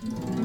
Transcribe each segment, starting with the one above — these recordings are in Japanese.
母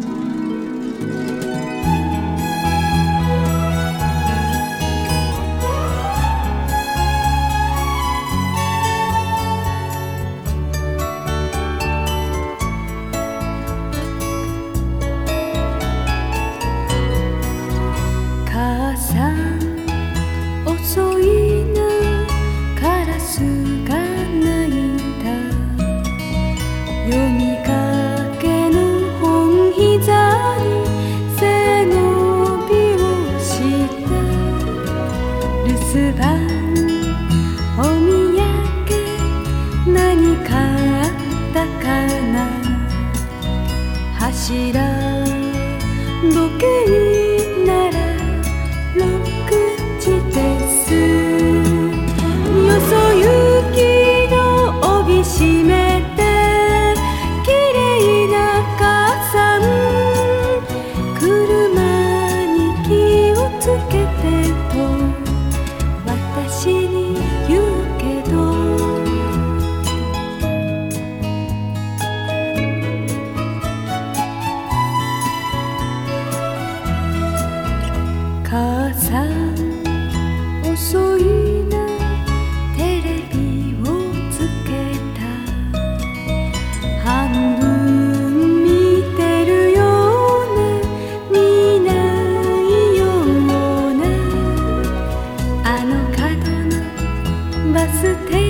おみやげなにかあったかな。柱時ならです。よそ行きの帯締めて綺麗な母さん車に気をつけ朝遅いなテレビをつけた。半分見てるような見ないようなあの角のバス停